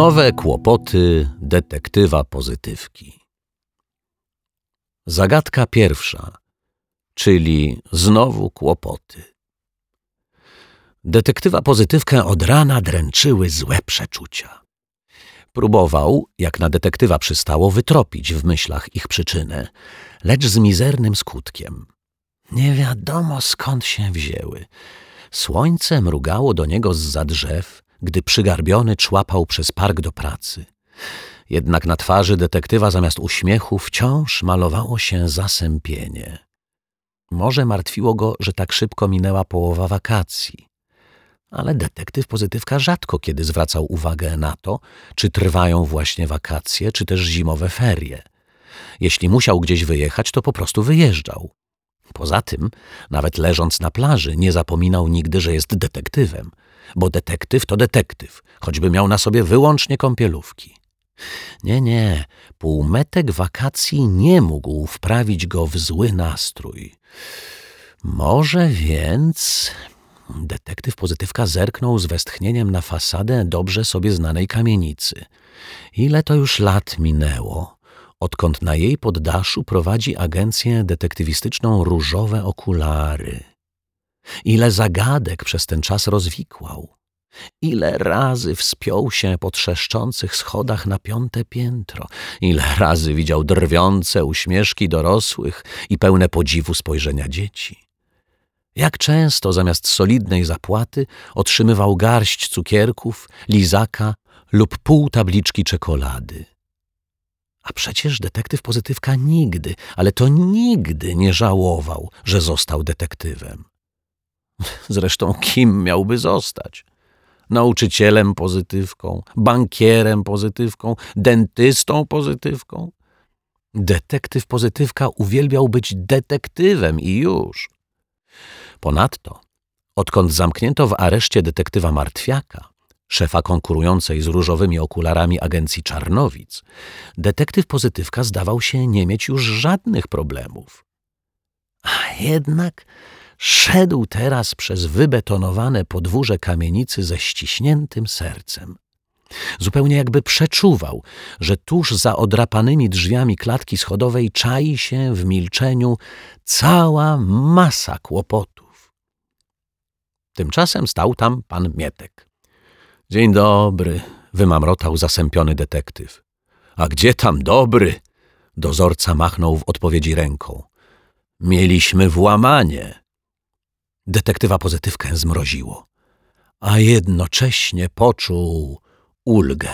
Nowe kłopoty detektywa pozytywki. Zagadka pierwsza, czyli znowu kłopoty. Detektywa pozytywkę od rana dręczyły złe przeczucia. Próbował, jak na detektywa przystało, wytropić w myślach ich przyczynę, lecz z mizernym skutkiem. Nie wiadomo skąd się wzięły. Słońce mrugało do niego z za drzew, gdy przygarbiony człapał przez park do pracy. Jednak na twarzy detektywa zamiast uśmiechu wciąż malowało się zasępienie. Może martwiło go, że tak szybko minęła połowa wakacji. Ale detektyw pozytywka rzadko kiedy zwracał uwagę na to, czy trwają właśnie wakacje, czy też zimowe ferie. Jeśli musiał gdzieś wyjechać, to po prostu wyjeżdżał. Poza tym, nawet leżąc na plaży, nie zapominał nigdy, że jest detektywem, bo detektyw to detektyw, choćby miał na sobie wyłącznie kąpielówki. Nie, nie, półmetek wakacji nie mógł wprawić go w zły nastrój. Może więc... Detektyw pozytywka zerknął z westchnieniem na fasadę dobrze sobie znanej kamienicy. Ile to już lat minęło, odkąd na jej poddaszu prowadzi agencję detektywistyczną Różowe Okulary. Ile zagadek przez ten czas rozwikłał. Ile razy wspiął się po trzeszczących schodach na piąte piętro, ile razy widział drwiące uśmieszki dorosłych i pełne podziwu spojrzenia dzieci. Jak często zamiast solidnej zapłaty otrzymywał garść cukierków, lizaka lub pół tabliczki czekolady. A przecież detektyw pozytywka nigdy, ale to nigdy nie żałował, że został detektywem. Zresztą kim miałby zostać? Nauczycielem pozytywką, bankierem pozytywką, dentystą pozytywką? Detektyw pozytywka uwielbiał być detektywem i już. Ponadto, odkąd zamknięto w areszcie detektywa Martwiaka, szefa konkurującej z różowymi okularami agencji Czarnowic, detektyw pozytywka zdawał się nie mieć już żadnych problemów. A jednak szedł teraz przez wybetonowane podwórze kamienicy ze ściśniętym sercem. Zupełnie jakby przeczuwał, że tuż za odrapanymi drzwiami klatki schodowej czai się w milczeniu cała masa kłopotów. Tymczasem stał tam pan Mietek. Dzień dobry, wymamrotał zasępiony detektyw. A gdzie tam dobry? Dozorca machnął w odpowiedzi ręką. Mieliśmy włamanie. Detektywa pozytywkę zmroziło, a jednocześnie poczuł ulgę.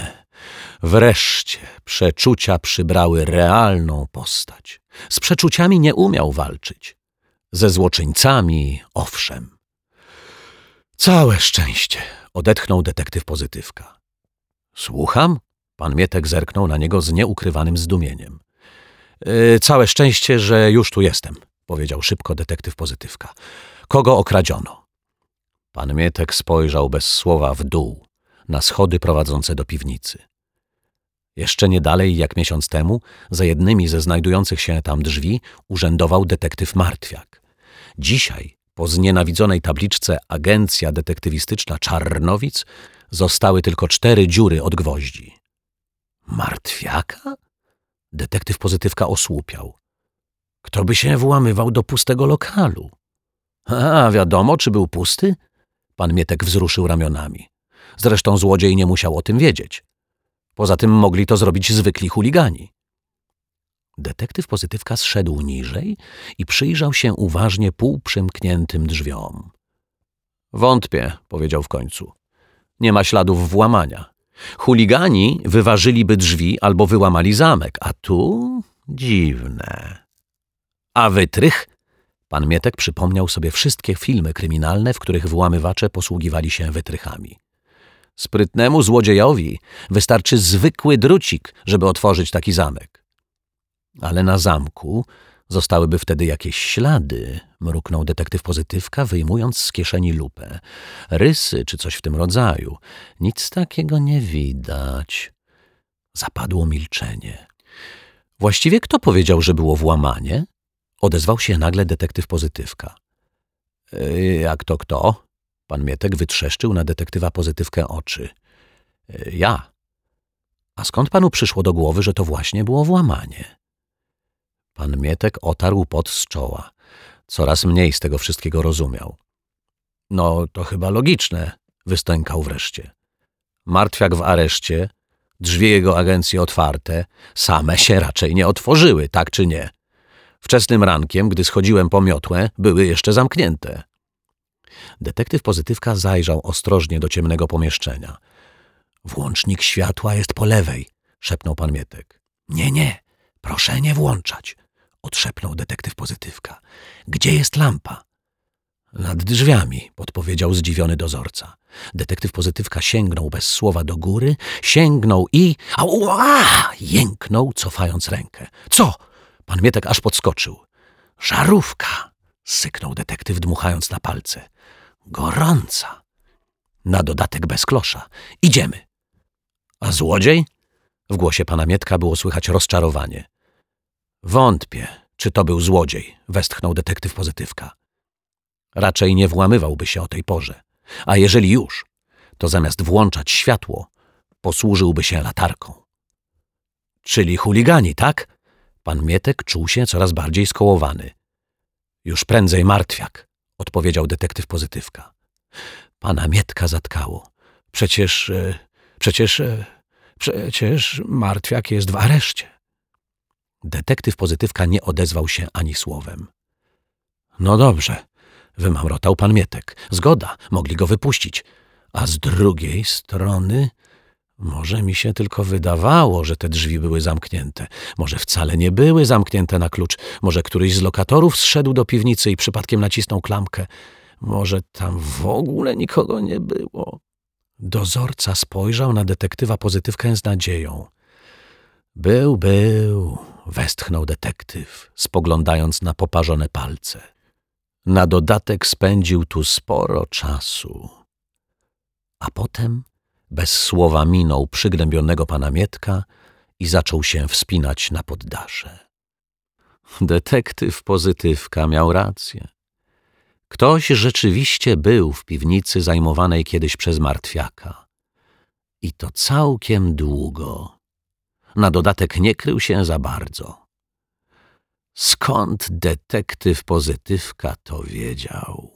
Wreszcie przeczucia przybrały realną postać. Z przeczuciami nie umiał walczyć. Ze złoczyńcami owszem. Całe szczęście, odetchnął detektyw pozytywka. Słucham? Pan Mietek zerknął na niego z nieukrywanym zdumieniem. Yy, całe szczęście, że już tu jestem, powiedział szybko detektyw pozytywka. Kogo okradziono? Pan Mietek spojrzał bez słowa w dół, na schody prowadzące do piwnicy. Jeszcze nie dalej jak miesiąc temu, za jednymi ze znajdujących się tam drzwi, urzędował detektyw Martwiak. Dzisiaj, po znienawidzonej tabliczce Agencja Detektywistyczna Czarnowic, zostały tylko cztery dziury od gwoździ. Martwiaka? Detektyw pozytywka osłupiał. Kto by się włamywał do pustego lokalu? A, wiadomo, czy był pusty? Pan Mietek wzruszył ramionami. Zresztą złodziej nie musiał o tym wiedzieć. Poza tym mogli to zrobić zwykli chuligani. Detektyw pozytywka zszedł niżej i przyjrzał się uważnie półprzymkniętym drzwiom. Wątpię, powiedział w końcu. Nie ma śladów włamania. Chuligani wyważyliby drzwi albo wyłamali zamek, a tu dziwne. A wytrych? Pan Mietek przypomniał sobie wszystkie filmy kryminalne, w których włamywacze posługiwali się wytrychami. Sprytnemu złodziejowi wystarczy zwykły drucik, żeby otworzyć taki zamek. Ale na zamku zostałyby wtedy jakieś ślady, mruknął detektyw pozytywka, wyjmując z kieszeni lupę. Rysy czy coś w tym rodzaju. Nic takiego nie widać. Zapadło milczenie. Właściwie kto powiedział, że było włamanie? Odezwał się nagle detektyw pozytywka. Yy, jak to kto? Pan Mietek wytrzeszczył na detektywa pozytywkę oczy. Yy, ja. A skąd panu przyszło do głowy, że to właśnie było włamanie? Pan Mietek otarł pot z czoła. Coraz mniej z tego wszystkiego rozumiał. No, to chyba logiczne, wystękał wreszcie. Martwiak w areszcie, drzwi jego agencji otwarte, same się raczej nie otworzyły, tak czy nie? Wczesnym rankiem, gdy schodziłem po miotłę, były jeszcze zamknięte. Detektyw pozytywka zajrzał ostrożnie do ciemnego pomieszczenia. Włącznik światła jest po lewej, szepnął pan Mietek. Nie, nie, proszę nie włączać, odszepnął detektyw pozytywka. Gdzie jest lampa? Nad drzwiami, podpowiedział zdziwiony dozorca. Detektyw pozytywka sięgnął bez słowa do góry, sięgnął i... Ała! Jęknął, cofając rękę. Co? Pan Mietek aż podskoczył. Żarówka! syknął detektyw, dmuchając na palce. Gorąca! Na dodatek bez klosza. Idziemy. A złodziej? W głosie pana Mietka było słychać rozczarowanie. Wątpię, czy to był złodziej, westchnął detektyw pozytywka. Raczej nie włamywałby się o tej porze. A jeżeli już, to zamiast włączać światło, posłużyłby się latarką. Czyli chuligani, tak? Pan Mietek czuł się coraz bardziej skołowany. Już prędzej martwiak, odpowiedział detektyw pozytywka. Pana Mietka zatkało. Przecież, e, przecież, e, przecież martwiak jest w areszcie. Detektyw pozytywka nie odezwał się ani słowem. No dobrze, wymamrotał pan Mietek. Zgoda, mogli go wypuścić. A z drugiej strony może mi się tylko wydawało, że te drzwi były zamknięte. Może wcale nie były zamknięte na klucz. Może któryś z lokatorów zszedł do piwnicy i przypadkiem nacisnął klamkę. Może tam w ogóle nikogo nie było. Dozorca spojrzał na detektywa pozytywkę z nadzieją. Był, był, westchnął detektyw, spoglądając na poparzone palce. Na dodatek spędził tu sporo czasu. A potem bez słowa minął przygnębionego pana Mietka i zaczął się wspinać na poddasze. Detektyw pozytywka miał rację. Ktoś rzeczywiście był w piwnicy zajmowanej kiedyś przez martwiaka. I to całkiem długo. Na dodatek nie krył się za bardzo. Skąd detektyw pozytywka to wiedział?